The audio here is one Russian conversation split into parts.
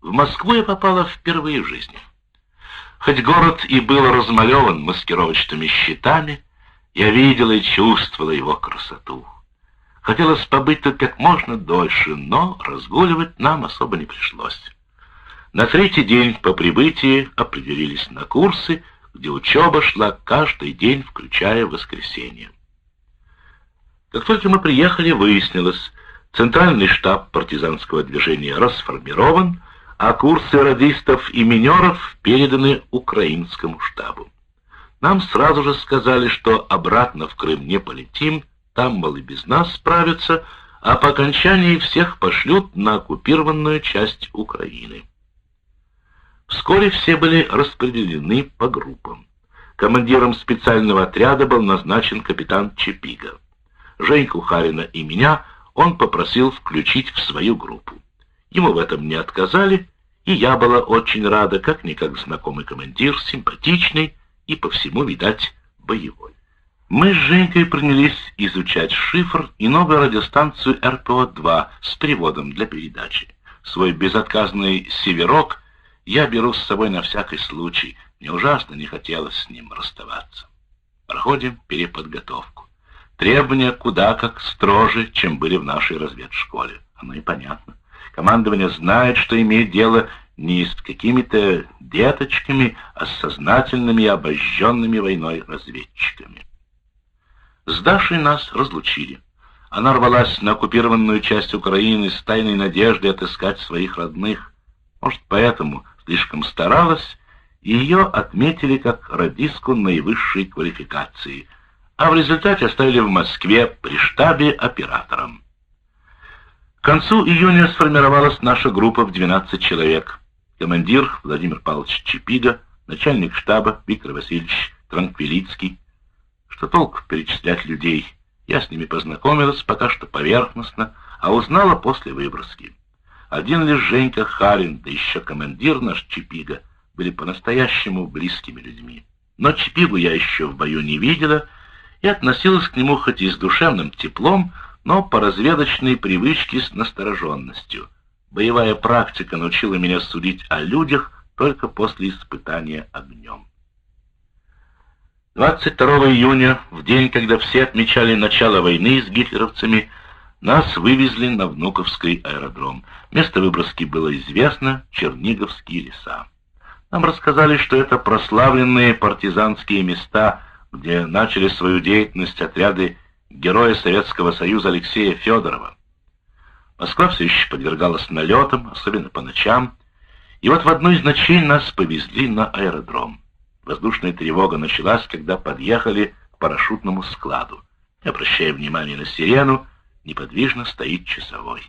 В Москву я попала впервые в жизни. Хоть город и был размалеван маскировочными щитами, я видела и чувствовала его красоту. Хотелось побыть тут как можно дольше, но разгуливать нам особо не пришлось. На третий день по прибытии определились на курсы, где учеба шла каждый день, включая воскресенье. Как только мы приехали, выяснилось, центральный штаб партизанского движения расформирован, а курсы радистов и минеров переданы украинскому штабу. Нам сразу же сказали, что обратно в Крым не полетим, там, мол, и без нас справятся, а по окончании всех пошлют на оккупированную часть Украины. Вскоре все были распределены по группам. Командиром специального отряда был назначен капитан Чепига. Женьку Харина и меня он попросил включить в свою группу. Ему в этом не отказали, и я была очень рада, как-никак знакомый командир, симпатичный и по всему, видать, боевой. Мы с Женькой принялись изучать шифр и новую радиостанцию РПО-2 с приводом для передачи. Свой безотказный «Северок» я беру с собой на всякий случай. Мне ужасно не хотелось с ним расставаться. Проходим переподготовку. Требования куда как строже, чем были в нашей разведшколе. Оно и понятно. Командование знает, что имеет дело не с какими-то деточками, а с сознательными и обожженными войной разведчиками. С Дашей нас разлучили. Она рвалась на оккупированную часть Украины с тайной надеждой отыскать своих родных. Может, поэтому слишком старалась, и ее отметили как радистку наивысшей квалификации, а в результате оставили в Москве при штабе оператором. К концу июня сформировалась наша группа в 12 человек. Командир Владимир Павлович Чепига, начальник штаба Виктор Васильевич Транквилицкий. Что толк перечислять людей? Я с ними познакомилась пока что поверхностно, а узнала после выброски. Один лишь Женька Харин, да еще командир наш Чипига, были по-настоящему близкими людьми. Но Чипигу я еще в бою не видела и относилась к нему хоть и с душевным теплом, но по разведочной привычке с настороженностью. Боевая практика научила меня судить о людях только после испытания огнем. 22 июня, в день, когда все отмечали начало войны с гитлеровцами, нас вывезли на Внуковский аэродром. Место выброски было известно — Черниговские леса. Нам рассказали, что это прославленные партизанские места, где начали свою деятельность отряды героя Советского Союза Алексея Федорова. Москва все еще подвергалась налетам, особенно по ночам, и вот в одну из ночей нас повезли на аэродром. Воздушная тревога началась, когда подъехали к парашютному складу. Обращая внимания на сирену, неподвижно стоит часовой.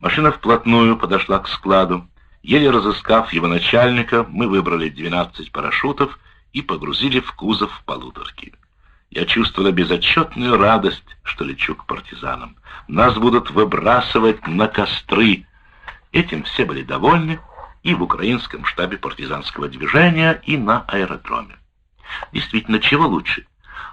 Машина вплотную подошла к складу. Еле разыскав его начальника, мы выбрали 12 парашютов и погрузили в кузов полуторки. Я чувствовала безотчетную радость, что лечу к партизанам. Нас будут выбрасывать на костры. Этим все были довольны, и в украинском штабе партизанского движения, и на аэродроме. Действительно, чего лучше?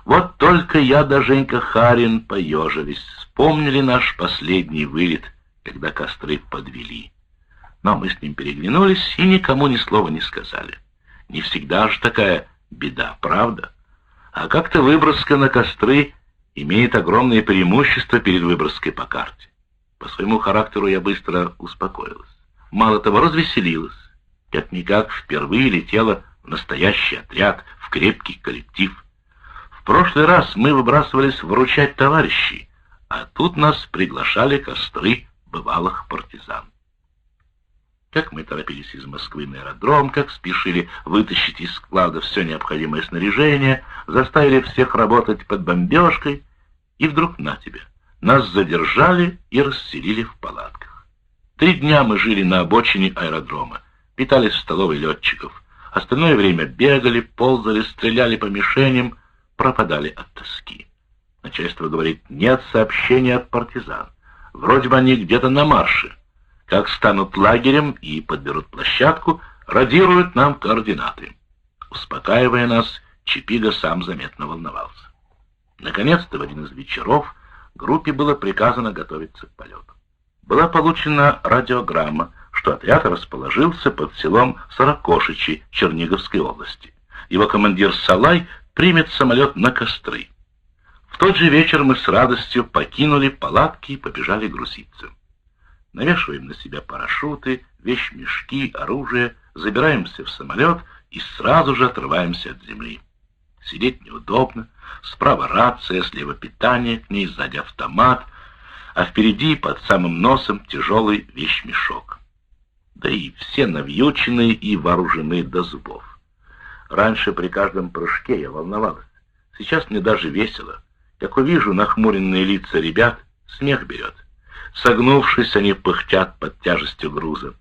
Вот только я да Женька Харин поежились, вспомнили наш последний вылет, когда костры подвели. Но мы с ним переглянулись и никому ни слова не сказали. Не всегда же такая беда, правда? А как-то выброска на костры имеет огромное преимущество перед выброской по карте. По своему характеру я быстро успокоилась. Мало того, развеселилась. Как-никак впервые летела в настоящий отряд, в крепкий коллектив. В прошлый раз мы выбрасывались выручать товарищей, а тут нас приглашали костры бывалых партизан. Как мы торопились из Москвы на аэродром, как спешили вытащить из склада все необходимое снаряжение, заставили всех работать под бомбежкой, и вдруг на тебе. Нас задержали и расселили в палатках. Три дня мы жили на обочине аэродрома, питались в столовой летчиков. Остальное время бегали, ползали, стреляли по мишеням, пропадали от тоски. Начальство говорит, нет сообщения от партизан. Вроде бы они где-то на марше. Как станут лагерем и подберут площадку, радируют нам координаты. Успокаивая нас, Чипига сам заметно волновался. Наконец-то в один из вечеров группе было приказано готовиться к полету была получена радиограмма, что отряд расположился под селом Сорокошичи Черниговской области. Его командир Салай примет самолет на костры. В тот же вечер мы с радостью покинули палатки и побежали грузиться. Навешиваем на себя парашюты, вещмешки, оружие, забираемся в самолет и сразу же отрываемся от земли. Сидеть неудобно, справа рация, слева питание, к ней сзади автомат, а впереди под самым носом тяжелый вещмешок. Да и все навьючены и вооружены до зубов. Раньше при каждом прыжке я волновалась. Сейчас мне даже весело. Как увижу нахмуренные лица ребят, смех берет. Согнувшись, они пыхтят под тяжестью груза.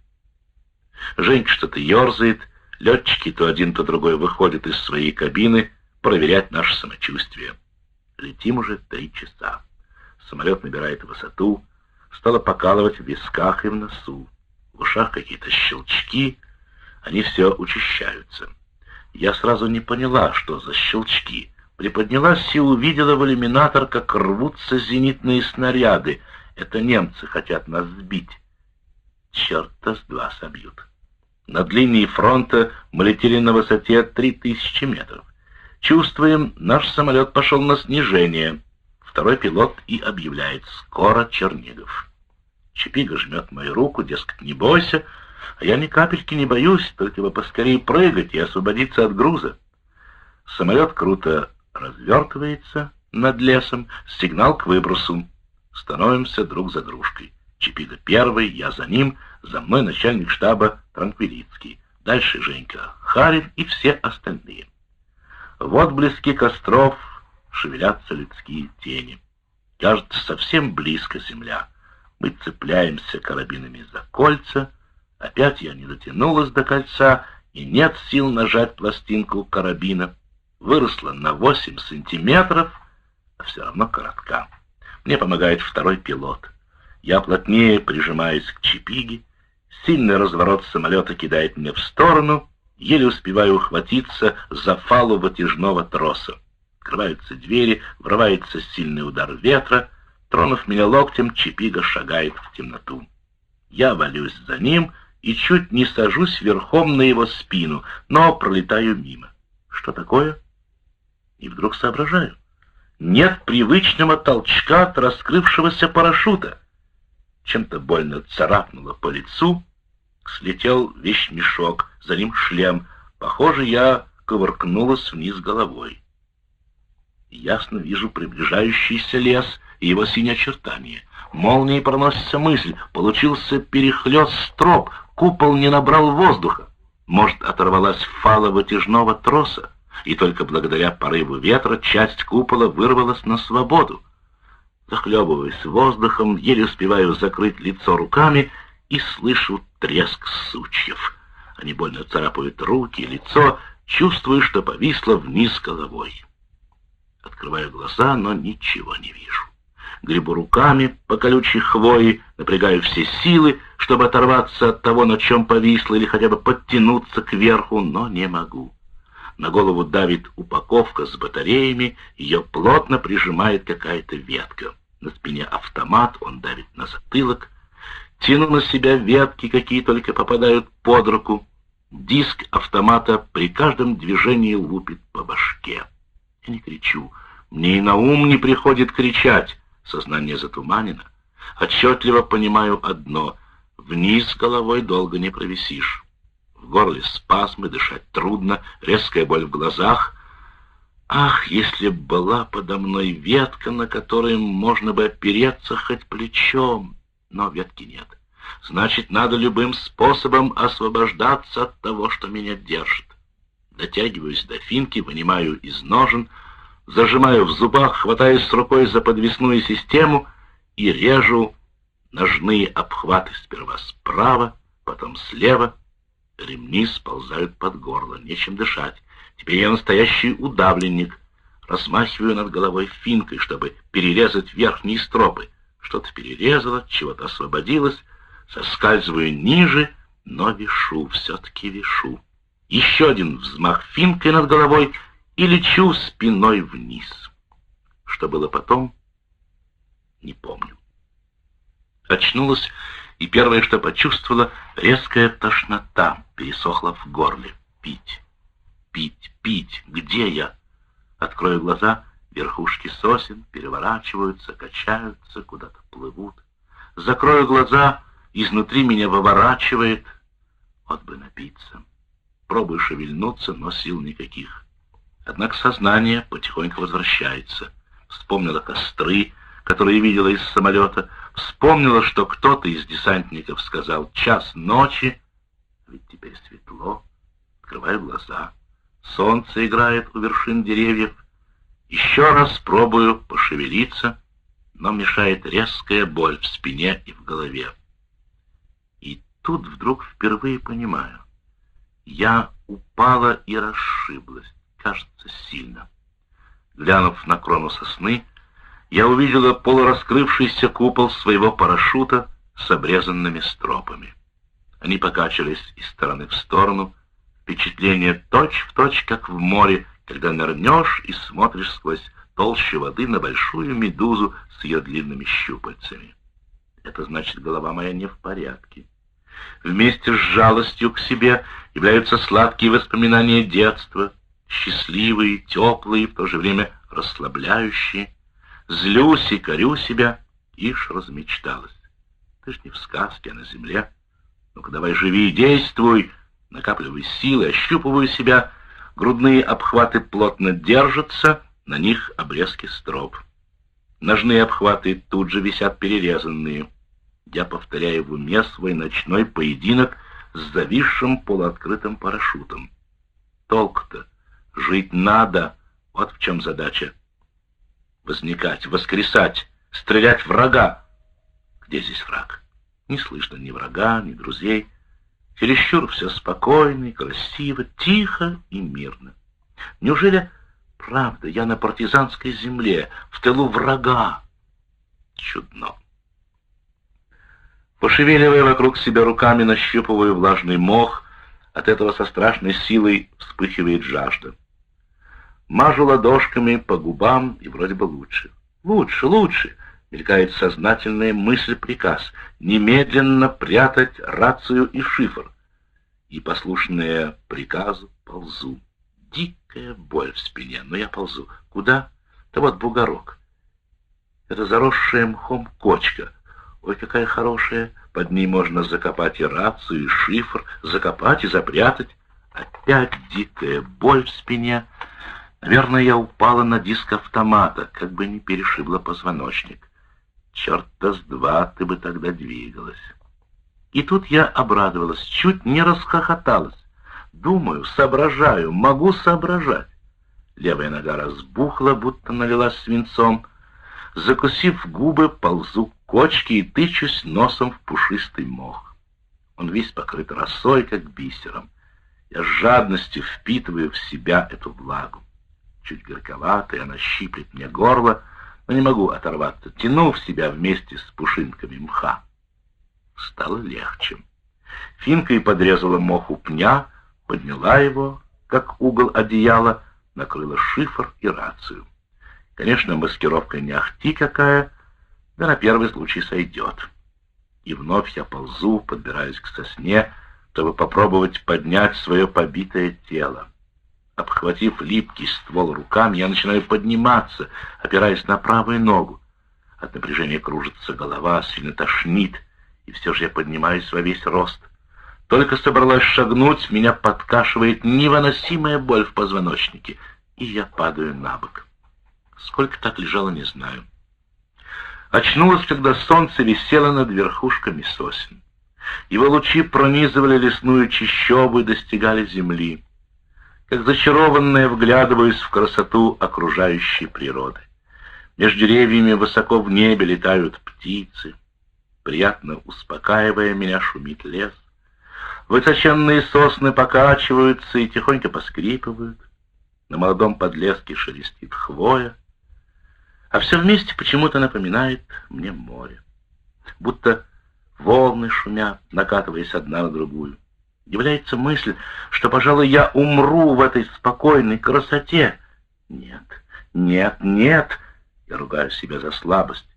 Женька что-то ерзает, летчики то один, то другой выходят из своей кабины проверять наше самочувствие. Летим уже три часа. Самолет набирает высоту, стало покалывать в висках и в носу. В ушах какие-то щелчки, они все учащаются. Я сразу не поняла, что за щелчки. Приподнялась и увидела в иллюминатор, как рвутся зенитные снаряды. Это немцы хотят нас сбить. Черта с два собьют. Над линией фронта мы летели на высоте 3000 метров. Чувствуем, наш самолет пошел на снижение. Второй пилот и объявляет «Скоро Чернигов». Чапига жмет мою руку, дескать, не бойся, а я ни капельки не боюсь, только бы поскорее прыгать и освободиться от груза. Самолет круто развертывается над лесом, сигнал к выбросу. Становимся друг за дружкой. Чипига первый, я за ним, за мной начальник штаба Транквилицкий. Дальше Женька Харин и все остальные. В отблеске костров шевелятся людские тени. Кажется, совсем близко земля. Мы цепляемся карабинами за кольца. Опять я не дотянулась до кольца, и нет сил нажать пластинку карабина. Выросла на 8 сантиметров, а все равно коротка. Мне помогает второй пилот. Я плотнее прижимаюсь к чипиге. Сильный разворот самолета кидает меня в сторону. Еле успеваю ухватиться за фалу вытяжного троса. Открываются двери, врывается сильный удар ветра. Тронув меня локтем, Чипига шагает в темноту. Я валюсь за ним и чуть не сажусь верхом на его спину, но пролетаю мимо. Что такое? И вдруг соображаю. Нет привычного толчка от раскрывшегося парашюта. Чем-то больно царапнуло по лицу, слетел вещмешок, за ним шлем. Похоже, я ковыркнулась вниз головой. Ясно вижу приближающийся лес и его синие очертания. Молнией проносится мысль. Получился перехлёст строп, купол не набрал воздуха. Может, оторвалась фала вытяжного троса, и только благодаря порыву ветра часть купола вырвалась на свободу. Захлебываясь воздухом, еле успеваю закрыть лицо руками и слышу треск сучьев. Они больно царапают руки, лицо, чувствую, что повисло вниз головой. Открываю глаза, но ничего не вижу. Гребу руками по колючей хвои, напрягаю все силы, чтобы оторваться от того, на чем повисло, или хотя бы подтянуться кверху, но не могу. На голову давит упаковка с батареями, ее плотно прижимает какая-то ветка. На спине автомат, он давит на затылок. Тяну на себя ветки, какие только попадают под руку. Диск автомата при каждом движении лупит по башке. Я не кричу. Мне и на ум не приходит кричать. Сознание затуманено. Отчетливо понимаю одно. Вниз головой долго не провисишь. В горле спазмы, дышать трудно, резкая боль в глазах. Ах, если б была подо мной ветка, на которой можно бы опереться хоть плечом! Но ветки нет. Значит, надо любым способом освобождаться от того, что меня держит. Дотягиваюсь до финки, вынимаю из ножен, зажимаю в зубах, хватаюсь рукой за подвесную систему и режу ножные обхваты сперва справа, потом слева. Ремни сползают под горло, нечем дышать. Теперь я настоящий удавленник. Размахиваю над головой финкой, чтобы перерезать верхние стропы. Что-то перерезало, чего-то освободилось. Соскальзываю ниже, но вешу, все-таки вешу. Еще один взмах финкой над головой и лечу спиной вниз. Что было потом, не помню. Очнулась и первое, что почувствовала, резкая тошнота пересохла в горле. Пить, пить, пить. Где я? Открою глаза, верхушки сосен переворачиваются, качаются, куда-то плывут. Закрою глаза, изнутри меня выворачивает. Вот бы напиться. Пробую шевельнуться, но сил никаких. Однако сознание потихоньку возвращается. Вспомнила костры, которые видела из самолета, вспомнила, что кто-то из десантников сказал «час ночи», ведь теперь светло, открываю глаза. Солнце играет у вершин деревьев. Еще раз пробую пошевелиться, но мешает резкая боль в спине и в голове. И тут вдруг впервые понимаю. Я упала и расшиблась, кажется, сильно. Глянув на крону сосны, я увидела полураскрывшийся купол своего парашюта с обрезанными стропами. Они покачивались из стороны в сторону, впечатление точь-в-точь, точь, как в море, когда нырнешь и смотришь сквозь толщу воды на большую медузу с ее длинными щупальцами. Это значит, голова моя не в порядке. Вместе с жалостью к себе являются сладкие воспоминания детства, счастливые, теплые, в то же время расслабляющие. Злюсь и корю себя, ишь размечталась. Ты ж не в сказке, а на земле. Ну-ка давай живи и действуй, накапливай силы, ощупываю себя. Грудные обхваты плотно держатся, на них обрезки строп. Ножные обхваты тут же висят перерезанные. Я повторяю в уме свой ночной поединок с зависшим полуоткрытым парашютом. Толк-то, жить надо, вот в чем задача возникать, воскресать, стрелять врага. Где здесь враг? Не слышно ни врага, ни друзей. Чересчур все спокойно и красиво, тихо и мирно. Неужели правда я на партизанской земле, в тылу врага? Чудно. Пошевеливая вокруг себя руками, нащупываю влажный мох, от этого со страшной силой вспыхивает жажда. Мажу ладошками по губам, и вроде бы лучше. Лучше, лучше, мелькает сознательная мысль-приказ. Немедленно прятать рацию и шифр. И, послушная приказу, ползу. Дикая боль в спине, но я ползу. Куда? Да вот бугорок. Это заросшая мхом кочка. Ой, какая хорошая. Под ней можно закопать и рацию, и шифр, закопать и запрятать. Опять дикая боль в спине — Наверное, я упала на диск автомата, как бы не перешибла позвоночник. Черт-то с два ты бы тогда двигалась. И тут я обрадовалась, чуть не расхохоталась. Думаю, соображаю, могу соображать. Левая нога разбухла, будто налилась свинцом. Закусив губы, ползу к кочке и тычусь носом в пушистый мох. Он весь покрыт росой, как бисером. Я с жадностью впитываю в себя эту влагу чуть горьковатая, она щиплет мне горло, но не могу оторваться, тяну в себя вместе с пушинками мха. Стало легче. Финкой подрезала мох у пня, подняла его, как угол одеяла, накрыла шифр и рацию. Конечно, маскировка не ахти какая, да на первый случай сойдет. И вновь я ползу, подбираюсь к сосне, чтобы попробовать поднять свое побитое тело. Обхватив липкий ствол руками, я начинаю подниматься, опираясь на правую ногу. От напряжения кружится голова, сильно тошнит, и все же я поднимаюсь во весь рост. Только собралась шагнуть, меня подкашивает невыносимая боль в позвоночнике, и я падаю на бок. Сколько так лежала, не знаю. Очнулась, когда солнце висело над верхушками сосен. Его лучи пронизывали лесную чащобу и достигали земли как зачарованная вглядываюсь в красоту окружающей природы. Между деревьями высоко в небе летают птицы. Приятно успокаивая меня, шумит лес. Высоченные сосны покачиваются и тихонько поскрипывают. На молодом подлеске шелестит хвоя. А все вместе почему-то напоминает мне море. Будто волны шумят, накатываясь одна на другую. Является мысль, что, пожалуй, я умру в этой спокойной красоте. Нет, нет, нет, я ругаю себя за слабость.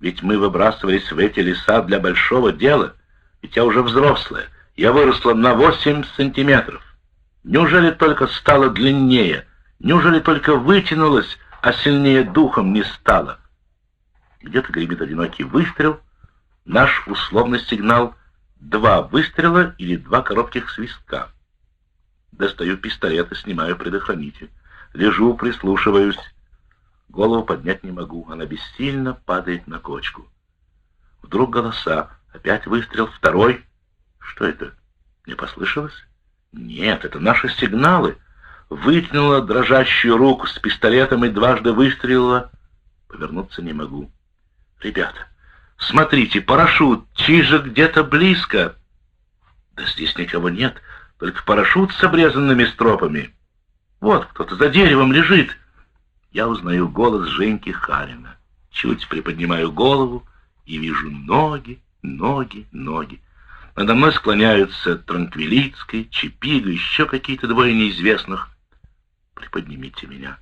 Ведь мы выбрасывались в эти леса для большого дела — Ведь я уже взрослая. Я выросла на восемь сантиметров. Неужели только стала длиннее? Неужели только вытянулась, а сильнее духом не стала? Где-то гремит одинокий выстрел. Наш условный сигнал — два выстрела или два коротких свистка. Достаю пистолет и снимаю предохранитель. Лежу, прислушиваюсь. Голову поднять не могу, она бессильно падает на кочку. Вдруг голоса. Опять выстрел, второй. Что это? Не послышалось? Нет, это наши сигналы. Вытянула дрожащую руку с пистолетом и дважды выстрелила. Повернуться не могу. Ребята, смотрите, парашют, чижик где-то близко. Да здесь никого нет, только парашют с обрезанными стропами. Вот кто-то за деревом лежит. Я узнаю голос Женьки Харина. Чуть приподнимаю голову и вижу ноги, ноги, ноги. Надо мной склоняются Транквилицкий, Чипига, еще какие-то двое неизвестных. Приподнимите меня.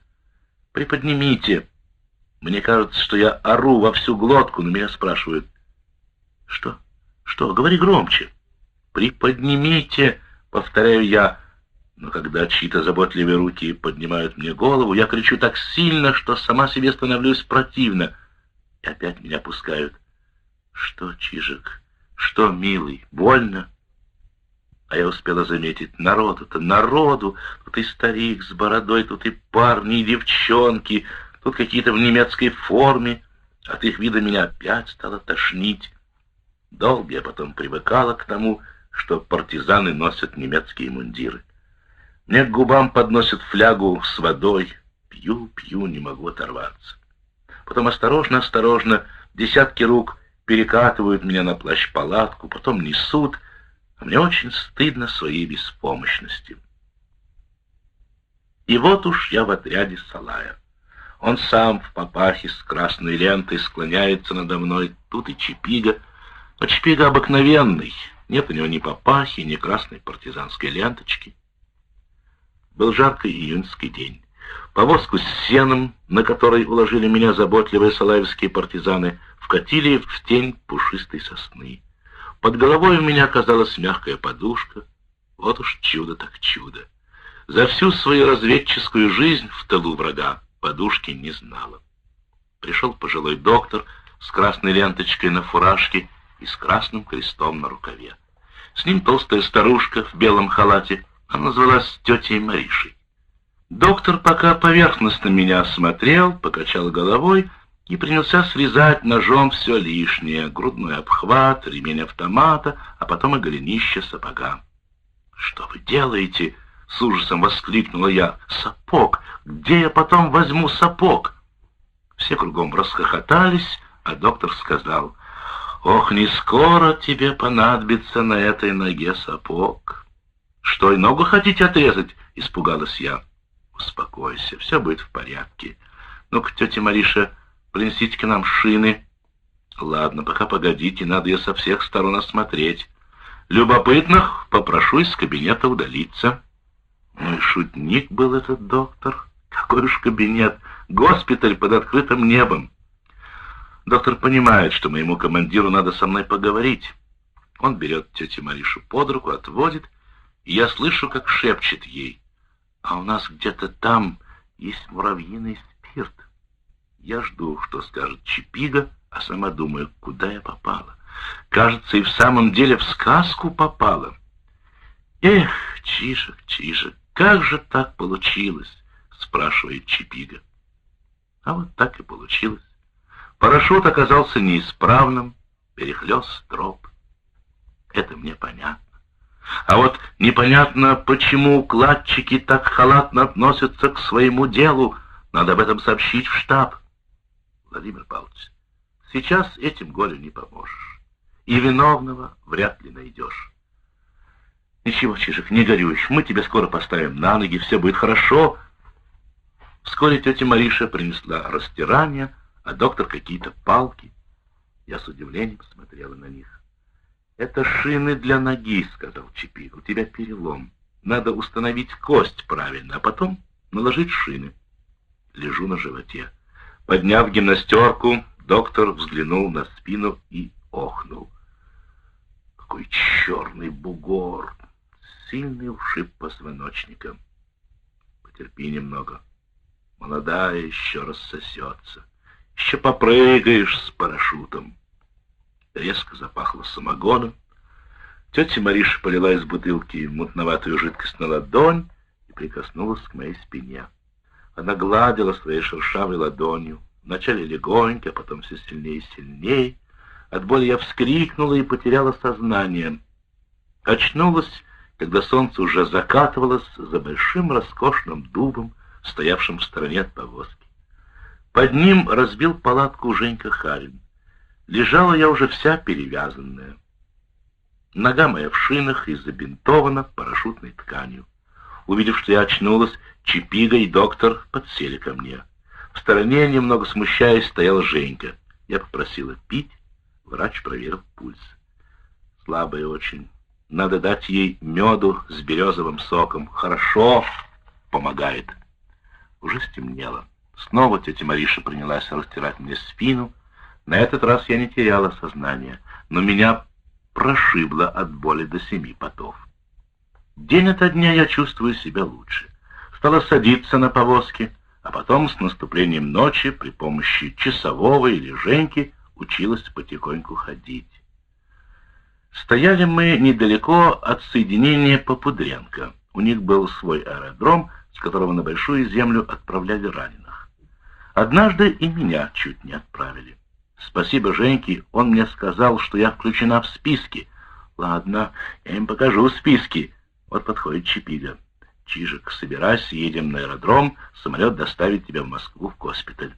Приподнимите. Мне кажется, что я ору во всю глотку, но меня спрашивают. Что? Что? Говори громче. Приподнимите, повторяю я. Но когда чьи-то заботливые руки поднимают мне голову, я кричу так сильно, что сама себе становлюсь противно. И опять меня пускают. Что, Чижик? Что, милый, больно? А я успела заметить, народу-то, народу, тут и старик с бородой, тут и парни, и девчонки, тут какие-то в немецкой форме. От их вида меня опять стало тошнить. Долго я потом привыкала к тому, что партизаны носят немецкие мундиры. Мне к губам подносят флягу с водой. Пью, пью, не могу оторваться. Потом осторожно-осторожно десятки рук перекатывают меня на плащ-палатку, потом несут, а мне очень стыдно своей беспомощности. И вот уж я в отряде Салая. Он сам в папахе с красной лентой склоняется надо мной, тут и Чипига. Но Чипига обыкновенный, нет у него ни папахи, ни красной партизанской ленточки. Был жаркий июньский день. Повозку с сеном, на которой уложили меня заботливые салаевские партизаны, вкатили в тень пушистой сосны. Под головой у меня оказалась мягкая подушка. Вот уж чудо так чудо. За всю свою разведческую жизнь в тылу врага подушки не знала. Пришел пожилой доктор с красной ленточкой на фуражке и с красным крестом на рукаве. С ним толстая старушка в белом халате, она называлась тетей Маришей. Доктор пока поверхностно меня осмотрел, покачал головой и принялся срезать ножом все лишнее, грудной обхват, ремень автомата, а потом и голенище сапога. «Что вы делаете?» — с ужасом воскликнула я. «Сапог! Где я потом возьму сапог?» Все кругом расхохотались, а доктор сказал, «Ох, не скоро тебе понадобится на этой ноге сапог». «Что, и ногу хотите отрезать?» — испугалась я. «Успокойся, все будет в порядке. Ну-ка, тетя Мариша, принесите к нам шины. Ладно, пока погодите, надо ее со всех сторон осмотреть. Любопытных попрошу из кабинета удалиться. Ну и шутник был этот доктор. Какой уж кабинет. Госпиталь под открытым небом. Доктор понимает, что моему командиру надо со мной поговорить. Он берет тетю Маришу под руку, отводит, и я слышу, как шепчет ей. А у нас где-то там есть муравьиный спирт. Я жду, что скажет Чипига, а сама думаю, куда я попала. Кажется, и в самом деле в сказку попала. Эх, Чижик, Чижик, как же так получилось? Спрашивает Чипига. А вот так и получилось. Парашют оказался неисправным, перехлёст троп. Это мне понятно. А вот непонятно, почему укладчики так халатно относятся к своему делу. Надо об этом сообщить в штаб. Владимир Павлович, сейчас этим горю не поможешь. И виновного вряд ли найдешь. Ничего, Чижик, не горюй. Мы тебя скоро поставим на ноги, все будет хорошо. Вскоре тетя Мариша принесла растирание, а доктор какие-то палки. Я с удивлением смотрела на них. «Это шины для ноги», — сказал Чипик. «У тебя перелом. Надо установить кость правильно, а потом наложить шины». Лежу на животе. Подняв гимнастерку, доктор взглянул на спину и охнул. какой черный бугор! Сильный ушиб позвоночника. Потерпи немного. Молодая еще рассосется. Еще попрыгаешь с парашютом. Резко запахло самогоном. Тетя Мариша полила из бутылки мутноватую жидкость на ладонь и прикоснулась к моей спине. Она гладила своей шершавой ладонью, вначале легонько, а потом все сильнее и сильнее. От боли я вскрикнула и потеряла сознание. Очнулась, когда солнце уже закатывалось за большим роскошным дубом, стоявшим в стороне от повозки. Под ним разбил палатку Женька Харин. Лежала я уже вся перевязанная. Нога моя в шинах и забинтована парашютной тканью. Увидев, что я очнулась, Чипига и доктор подсели ко мне. В стороне, немного смущаясь, стояла Женька. Я попросила пить, врач проверил пульс. Слабая очень. Надо дать ей меду с березовым соком. Хорошо помогает. Уже стемнело. Снова тетя Мариша принялась растирать мне спину. На этот раз я не теряла сознание, но меня прошибло от боли до семи потов. День ото дня я чувствую себя лучше. Стала садиться на повозке, а потом с наступлением ночи при помощи часового или Женьки училась потихоньку ходить. Стояли мы недалеко от соединения Попудренко. У них был свой аэродром, с которого на Большую Землю отправляли раненых. Однажды и меня чуть не отправили. Спасибо Женьке, он мне сказал, что я включена в списки. Ладно, я им покажу списки. Вот подходит Чипига. Чижик, собирайся, едем на аэродром, самолет доставит тебя в Москву в госпиталь.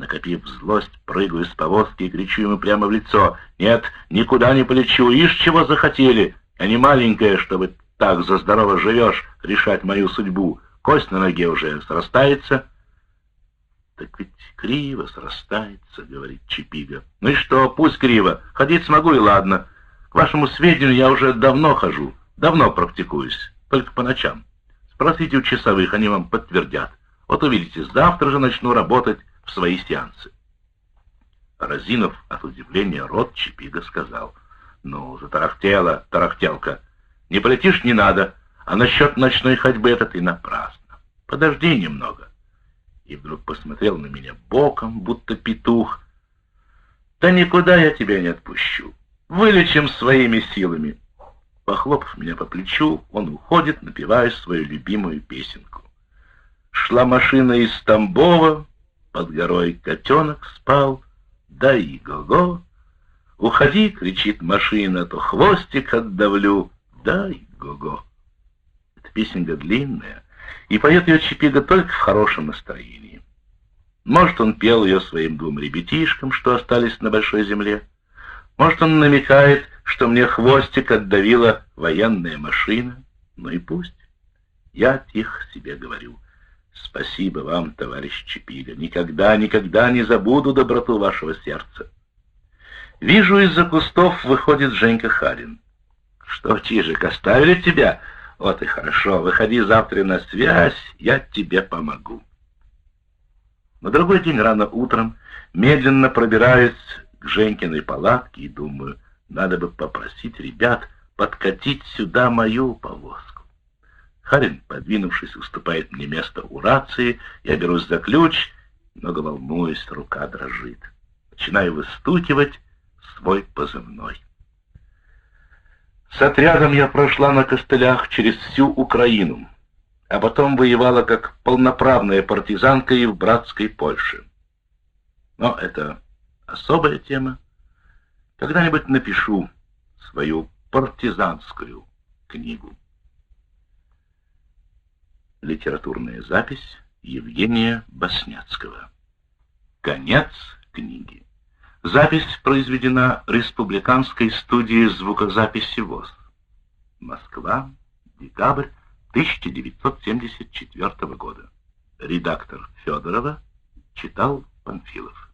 Накопив злость, прыгаю с повозки и кричу ему прямо в лицо. «Нет, никуда не полечу, ишь чего захотели! Я не маленькая, чтобы так за здорово живешь, решать мою судьбу. Кость на ноге уже срастается». «Так ведь криво срастается», — говорит Чипига. «Ну и что, пусть криво. Ходить смогу и ладно. К вашему сведению, я уже давно хожу, давно практикуюсь, только по ночам. Спросите у часовых, они вам подтвердят. Вот увидите, завтра же начну работать свои сеансы». Разинов от удивления рот Чипига сказал. «Ну, затарахтела, тарахтелка. Не полетишь, не надо, а насчет ночной ходьбы это ты напрасно. Подожди немного и вдруг посмотрел на меня боком, будто петух. «Да никуда я тебя не отпущу. Вылечим своими силами». Похлопав меня по плечу, он уходит, напевая свою любимую песенку. Шла машина из Тамбова, под горой котенок спал, да и го-го. «Уходи!» — кричит машина, то хвостик отдавлю, да и го-го. Эта песенка длинная, и поет ее Чипига только в хорошем настроении. Может, он пел ее своим двум ребятишкам, что остались на большой земле. Может, он намекает, что мне хвостик отдавила военная машина. Ну и пусть. Я тихо себе говорю. Спасибо вам, товарищ Чипига. Никогда, никогда не забуду доброту вашего сердца. Вижу, из-за кустов выходит Женька Харин. Что, Чижик, оставили тебя? Вот и хорошо, выходи завтра на связь, я тебе помогу. На другой день рано утром медленно пробираюсь к Женькиной палатке и думаю, надо бы попросить ребят подкатить сюда мою повозку. Харин, подвинувшись, уступает мне место у рации, я берусь за ключ, много волнуюсь, рука дрожит. Начинаю выстукивать свой позывной. С отрядом я прошла на костылях через всю Украину, а потом воевала как полноправная партизанка и в братской Польше. Но это особая тема. Когда-нибудь напишу свою партизанскую книгу. Литературная запись Евгения Басняцкого. Конец книги. Запись произведена Республиканской студией звукозаписи ВОЗ. Москва, декабрь 1974 года. Редактор Федорова читал Панфилов.